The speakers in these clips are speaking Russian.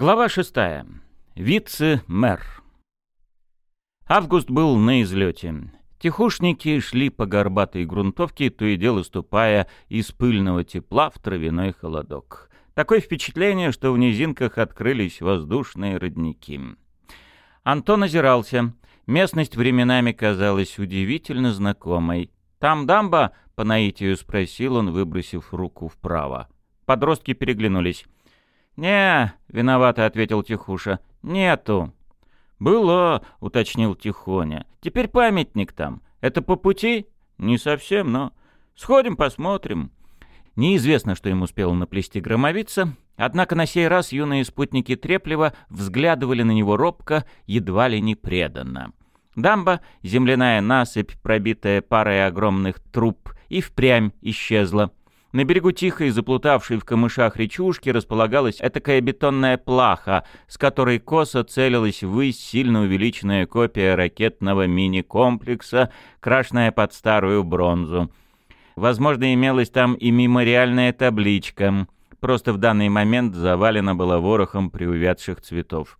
Глава шестая. Вице-мэр. Август был на излете. Тихушники шли по горбатой грунтовке, то и дело ступая из пыльного тепла в травяной холодок. Такое впечатление, что в низинках открылись воздушные родники. Антон озирался. Местность временами казалась удивительно знакомой. «Там дамба?» — по наитию спросил он, выбросив руку вправо. Подростки переглянулись. «Не, — виновато ответил Тихуша, — нету». «Было», — уточнил Тихоня. «Теперь памятник там. Это по пути?» «Не совсем, но...» «Сходим, посмотрим». Неизвестно, что им успел наплести громовица, однако на сей раз юные спутники Треплева взглядывали на него робко, едва ли не преданно. Дамба, земляная насыпь, пробитая парой огромных труб, и впрямь исчезла. На берегу тихой, заплутавшей в камышах речушки, располагалась этакая бетонная плаха, с которой косо целилась ввысь сильно увеличенная копия ракетного мини-комплекса, крашенная под старую бронзу. Возможно, имелась там и мемориальная табличка, просто в данный момент завалена была ворохом приувядших цветов.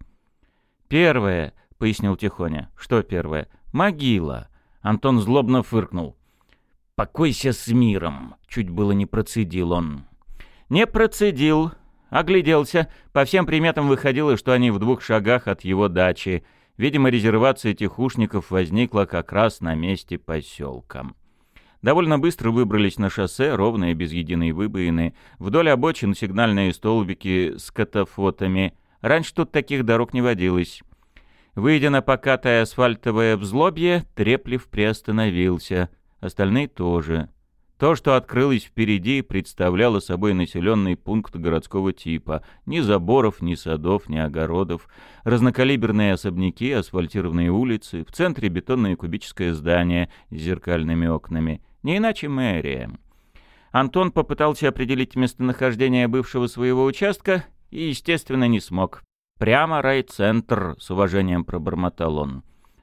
«Первое», — пояснил Тихоня. «Что первое?» «Могила». Антон злобно фыркнул. «Покойся с миром!» — чуть было не процедил он. «Не процедил!» Огляделся. По всем приметам выходило, что они в двух шагах от его дачи. Видимо, резервация тихушников возникла как раз на месте поселка. Довольно быстро выбрались на шоссе, ровные, без единой выбоины. Вдоль обочин сигнальные столбики с катафотами. Раньше тут таких дорог не водилось. Выйдя на покатое асфальтовое взлобье, Треплев приостановился — остальные тоже. То, что открылось впереди, представляло собой населенный пункт городского типа. Ни заборов, ни садов, ни огородов. Разнокалиберные особняки, асфальтированные улицы, в центре бетонное кубическое здание с зеркальными окнами. Не иначе мэрия. Антон попытался определить местонахождение бывшего своего участка и, естественно, не смог. «Прямо райцентр», — с уважением пробормотал он.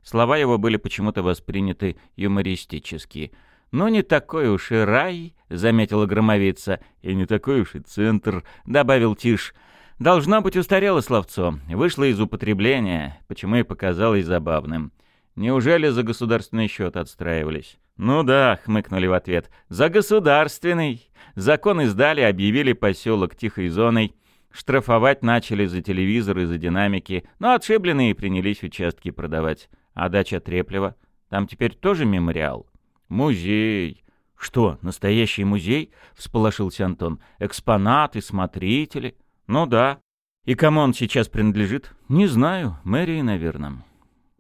Слова его были почему-то восприняты юмористически. «Ну, не такой уж и рай», — заметила громовица. «И не такой уж и центр», — добавил Тиш. «Должно быть устарело словцо. Вышло из употребления, почему и показалось забавным. Неужели за государственный счет отстраивались?» «Ну да», — хмыкнули в ответ. «За государственный. Закон издали, объявили поселок тихой зоной». Штрафовать начали за телевизор и за динамики, но отшибленные принялись участки продавать. А дача Треплева? Там теперь тоже мемориал? Музей. Что, настоящий музей? Всполошился Антон. Экспонаты, смотрители? Ну да. И кому он сейчас принадлежит? Не знаю. Мэрии, наверное.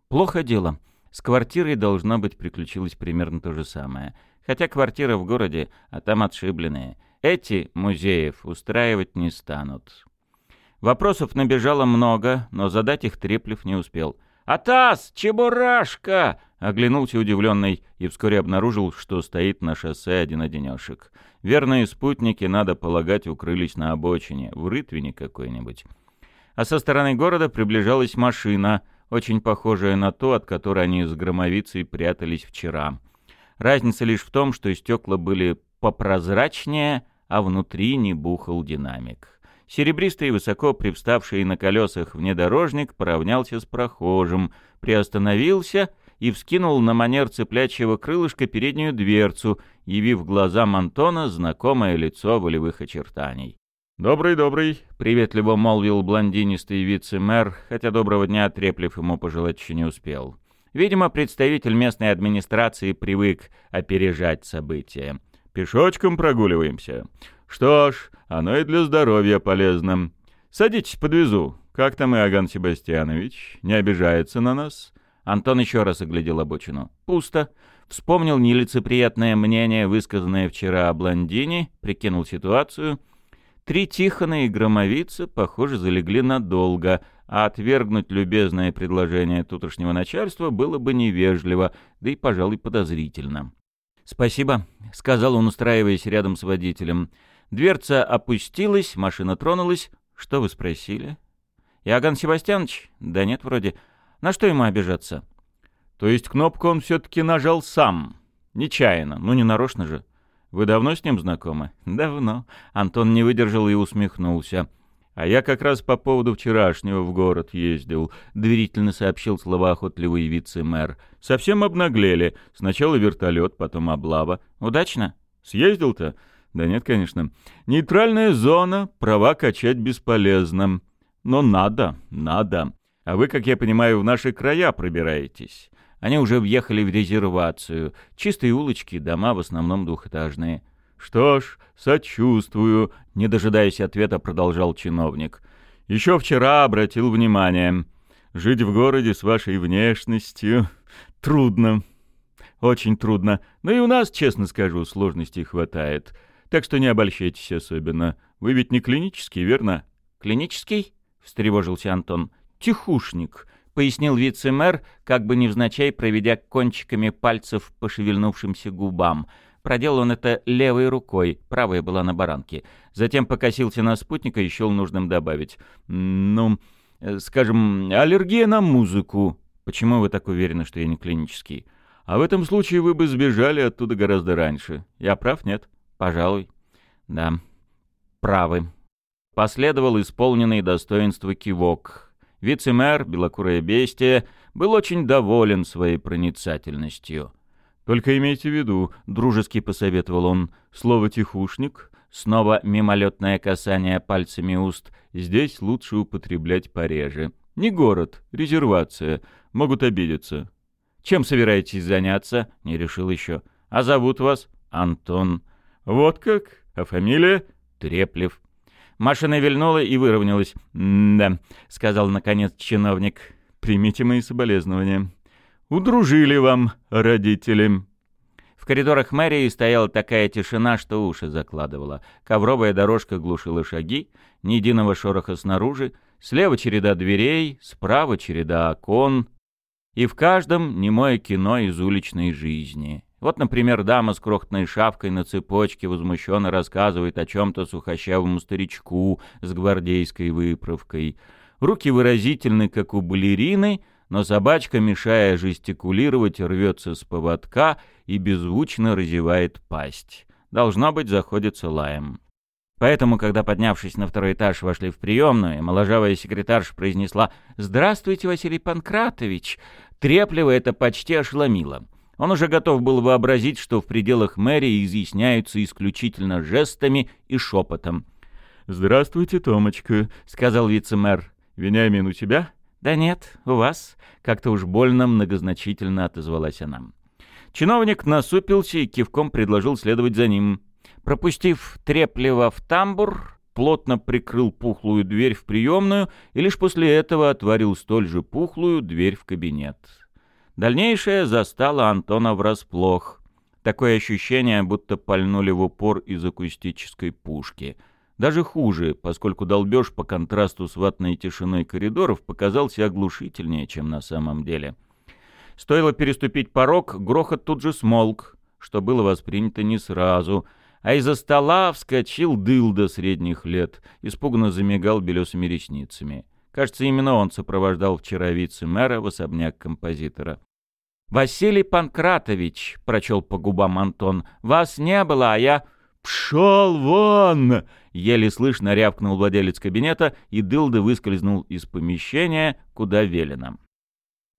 Плохо дело. С квартирой, должно быть, приключилось примерно то же самое. Хотя квартира в городе, а там отшибленные. Эти музеев устраивать не станут. Вопросов набежало много, но задать их Треплев не успел. «Атас! Чебурашка!» — оглянулся удивленный и вскоре обнаружил, что стоит на шоссе один-одинешек. Верные спутники, надо полагать, укрылись на обочине, в рытвине какой-нибудь. А со стороны города приближалась машина, очень похожая на ту, от которой они с громовицей прятались вчера. Разница лишь в том, что стекла были попрозрачнее, а внутри не бухал динамик. Серебристый, высоко привставший на колесах внедорожник поравнялся с прохожим, приостановился и вскинул на манер цыплячьего крылышка переднюю дверцу, явив глазам Антона знакомое лицо волевых очертаний. «Добрый, добрый», — приветливо молвил блондинистый вице-мэр, хотя доброго дня треплив ему пожелать еще не успел. Видимо, представитель местной администрации привык опережать события. «Пешочком прогуливаемся. Что ж, оно и для здоровья полезно. Садитесь, подвезу. Как там Иоганн Себастьянович? Не обижается на нас?» Антон еще раз оглядел обочину. «Пусто». Вспомнил нелицеприятное мнение, высказанное вчера о блондине, прикинул ситуацию. Три Тихона и Громовица, похоже, залегли надолго, а отвергнуть любезное предложение тутошнего начальства было бы невежливо, да и, пожалуй, подозрительно. «Спасибо», — сказал он, устраиваясь рядом с водителем. Дверца опустилась, машина тронулась. Что вы спросили? Иоганн Себастьянович? Да нет, вроде. На что ему обижаться? То есть кнопку он все-таки нажал сам. Нечаянно, ну не нарочно же. Вы давно с ним знакомы? Давно. Антон не выдержал и усмехнулся. «А я как раз по поводу вчерашнего в город ездил», — доверительно сообщил словоохотливый вице-мэр. «Совсем обнаглели. Сначала вертолет, потом облава. Удачно? Съездил-то?» «Да нет, конечно. Нейтральная зона, права качать бесполезно. Но надо, надо. А вы, как я понимаю, в наши края пробираетесь». Они уже въехали в резервацию. Чистые улочки, дома в основном двухэтажные. «Что ж, сочувствую», — не дожидаясь ответа, продолжал чиновник. «Еще вчера обратил внимание. Жить в городе с вашей внешностью трудно. Очень трудно. Но и у нас, честно скажу, сложностей хватает. Так что не обольщайтесь особенно. Вы ведь не клинический, верно?» «Клинический?» — встревожился Антон. «Тихушник», — пояснил вице-мэр, как бы невзначай проведя кончиками пальцев по шевельнувшимся губам — Проделал он это левой рукой, правая была на баранке. Затем покосился на спутника и счел нужным добавить. «Ну, э, скажем, аллергия на музыку. Почему вы так уверены, что я не клинический? А в этом случае вы бы сбежали оттуда гораздо раньше. Я прав, нет? Пожалуй. Да, правы». Последовал исполненный достоинства кивок. Вице-мэр, белокурое бестие, был очень доволен своей проницательностью. Только имейте в виду, дружески посоветовал он, слово «тихушник», снова мимолетное касание пальцами уст, здесь лучше употреблять пореже. Не город, резервация, могут обидеться. Чем собираетесь заняться? Не решил еще. А зовут вас? Антон. Вот как? А фамилия? Треплев. Машина вильнула и выровнялась. «Да», — сказал наконец чиновник. «Примите мои соболезнования». Удружили вам, родители. В коридорах мэрии стояла такая тишина, что уши закладывала. Ковровая дорожка глушила шаги, ни единого шороха снаружи, слева череда дверей, справа череда окон, и в каждом немое кино из уличной жизни. Вот, например, дама с крохотной шавкой на цепочке возмущенно рассказывает о чем-то сухощавому старичку с гвардейской выправкой. Руки выразительны, как у балерины — но собачка, мешая жестикулировать, рвется с поводка и беззвучно разевает пасть. Должно быть, заходится лаем. Поэтому, когда, поднявшись на второй этаж, вошли в приемную, моложавая секретарша произнесла «Здравствуйте, Василий Панкратович!» Трепливо это почти ошеломило. Он уже готов был вообразить, что в пределах мэрии изъясняются исключительно жестами и шепотом. «Здравствуйте, Томочка», — сказал вице-мэр. «Вениамин у тебя?» «Да нет, у вас», — как-то уж больно многозначительно отозвалась она. Чиновник насупился и кивком предложил следовать за ним. Пропустив трепливо в тамбур, плотно прикрыл пухлую дверь в приемную и лишь после этого отворил столь же пухлую дверь в кабинет. Дальнейшее застало Антона врасплох. Такое ощущение, будто пальнули в упор из акустической пушки — даже хуже, поскольку долбеж по контрасту с ватной тишиной коридоров показался оглушительнее, чем на самом деле. Стоило переступить порог, грохот тут же смолк, что было воспринято не сразу, а из-за стола вскочил дылда средних лет, испуганно замигал белесыми ресницами. Кажется, именно он сопровождал вчера вице-мэра в особняк композитора. «Василий Панкратович», — прочел по губам Антон, — «вас не было, а я...» «Пшел вон!» — еле слышно рявкнул владелец кабинета, и Дылда выскользнул из помещения, куда велено.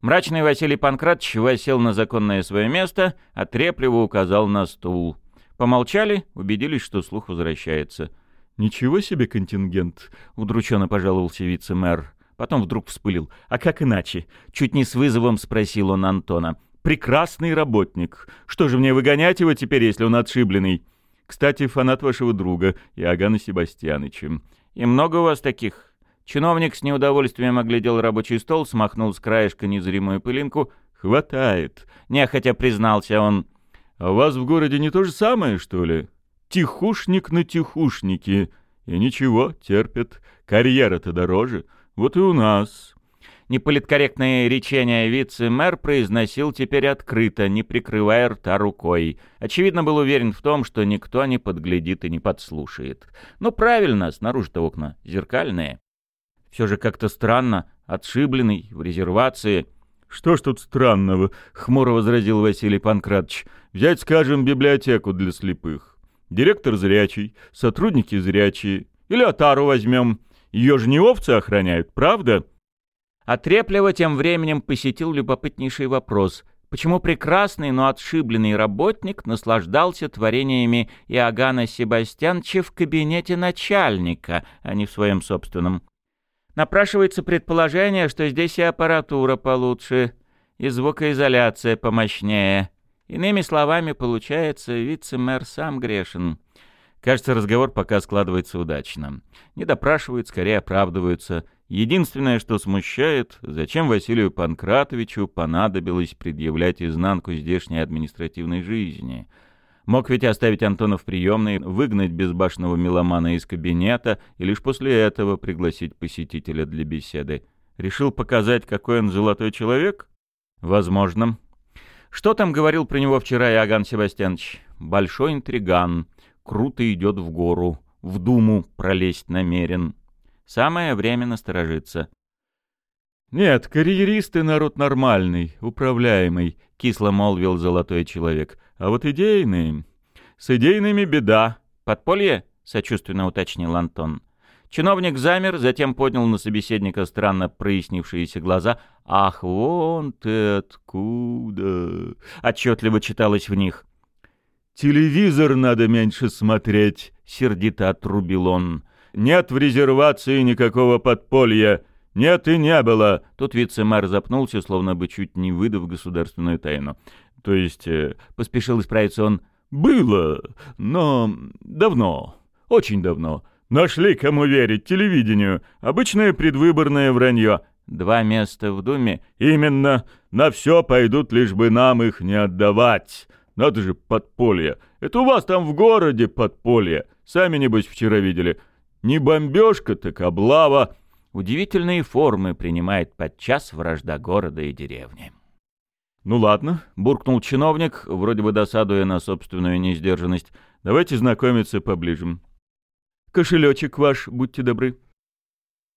Мрачный Василий Панкратович восел на законное свое место, а трепливо указал на стул. Помолчали, убедились, что слух возвращается. «Ничего себе контингент!» — удрученно пожаловался вице-мэр. Потом вдруг вспылил. «А как иначе?» — чуть не с вызовом спросил он Антона. «Прекрасный работник. Что же мне выгонять его теперь, если он отшибленный?» Кстати, фанат вашего друга, Иоганна Себастьяныча. И много у вас таких? Чиновник с неудовольствием оглядел рабочий стол, смахнул с краешка незримую пылинку. «Хватает», — нехотя признался он. «А у вас в городе не то же самое, что ли? Тихушник на тихушнике. И ничего, терпят. Карьера-то дороже. Вот и у нас. Неполиткорректное речение вице-мэр произносил теперь открыто, не прикрывая рта рукой. Очевидно, был уверен в том, что никто не подглядит и не подслушает. Ну, правильно, снаружи-то окна зеркальные. Все же как-то странно, отшибленный, в резервации. «Что ж тут странного?» — хмуро возразил Василий Панкратович. «Взять, скажем, библиотеку для слепых. Директор зрячий, сотрудники зрячие. Или отару возьмем. Ее же не овцы охраняют, правда?» А Треплева тем временем посетил любопытнейший вопрос. Почему прекрасный, но отшибленный работник наслаждался творениями Иоганна Себастьянча в кабинете начальника, а не в своем собственном? Напрашивается предположение, что здесь и аппаратура получше, и звукоизоляция помощнее. Иными словами, получается, вице-мэр сам грешен. Кажется, разговор пока складывается удачно. Не допрашивают, скорее оправдываются. Единственное, что смущает, зачем Василию Панкратовичу понадобилось предъявлять изнанку здешней административной жизни. Мог ведь оставить Антона в приемной, выгнать безбашенного меломана из кабинета и лишь после этого пригласить посетителя для беседы. Решил показать, какой он золотой человек? Возможно. Что там говорил про него вчера Иоганн Себастьянович? Большой интриган круто идет в гору, в думу пролезть намерен. Самое время насторожиться. «Нет, карьеристы народ нормальный, управляемый», — кисло молвил золотой человек. «А вот идейные... С идейными беда». «Подполье?» — сочувственно уточнил Антон. Чиновник замер, затем поднял на собеседника странно прояснившиеся глаза. «Ах, вон ты откуда!» — отчетливо читалось в них. «Телевизор надо меньше смотреть», — сердито отрубил он. «Нет в резервации никакого подполья. Нет и не было». Тут вице-мэр запнулся, словно бы чуть не выдав государственную тайну. То есть, э, поспешил исправиться он, «было, но давно, очень давно. Нашли, кому верить, телевидению. Обычное предвыборное вранье». «Два места в Думе?» «Именно. На все пойдут, лишь бы нам их не отдавать». Надо же, подполье. Это у вас там в городе подполье. Сами, небось, вчера видели. Не бомбежка, так облава. Удивительные формы принимает подчас вражда города и деревни. «Ну ладно», — буркнул чиновник, вроде бы досадуя на собственную несдержанность. «Давайте знакомиться поближе. Кошелечек ваш, будьте добры».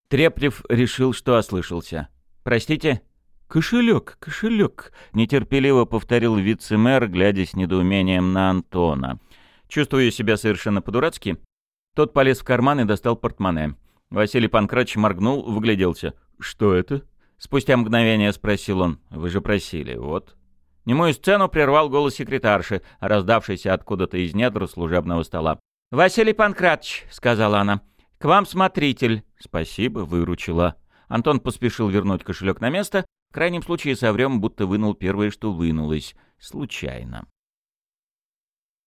Треплев решил, что ослышался. «Простите?» «Кошелек, кошелек», — нетерпеливо повторил вице-мэр, глядя с недоумением на Антона. Чувствуя себя совершенно по-дурацки, тот полез в карман и достал портмоне. Василий Панкратович моргнул, выгляделся. «Что это?» Спустя мгновение спросил он. «Вы же просили, вот». Немую сцену прервал голос секретарши, раздавшийся откуда-то из недр служебного стола. «Василий Панкратович», — сказала она, — «к вам смотритель». «Спасибо», — выручила. Антон поспешил вернуть кошелек на место, в крайнем случае соврем, будто вынул первое, что вынулось. Случайно.